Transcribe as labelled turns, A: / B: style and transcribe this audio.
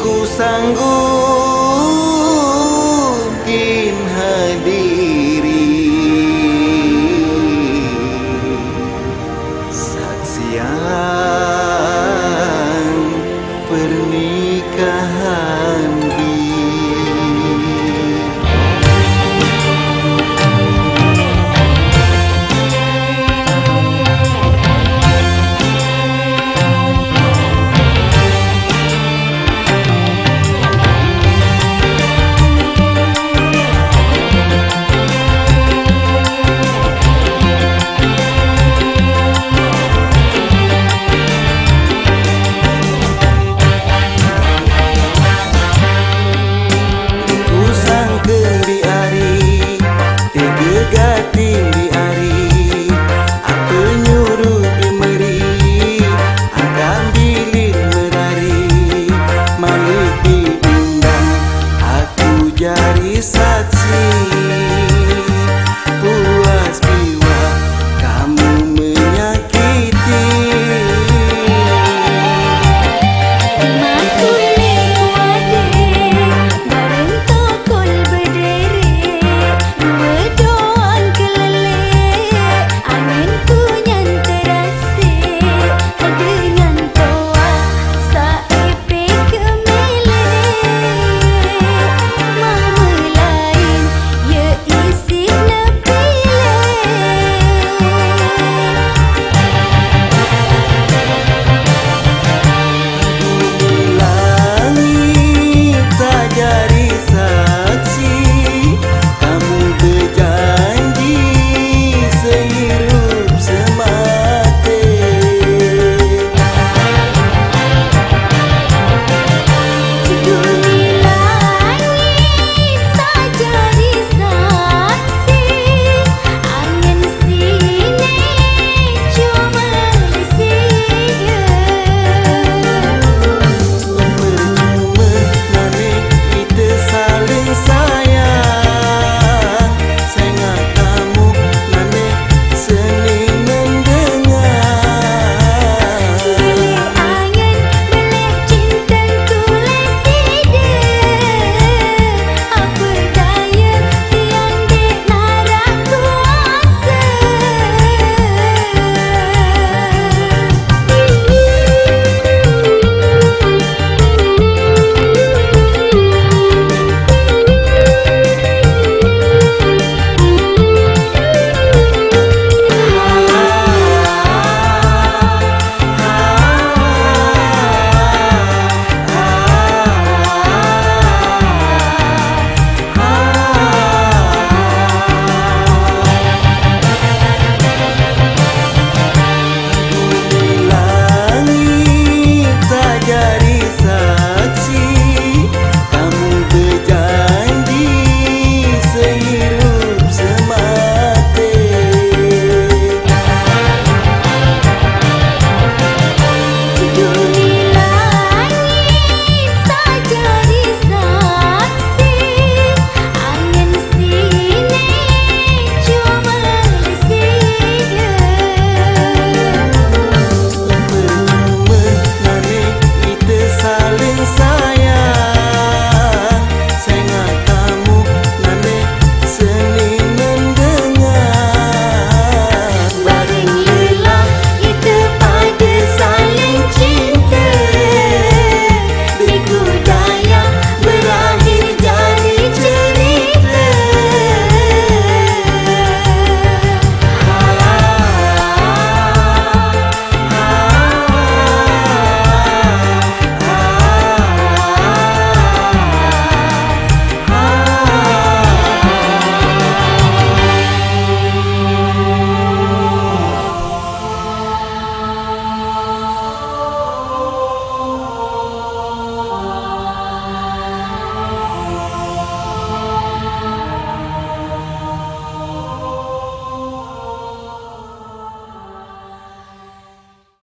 A: Ku sanggup.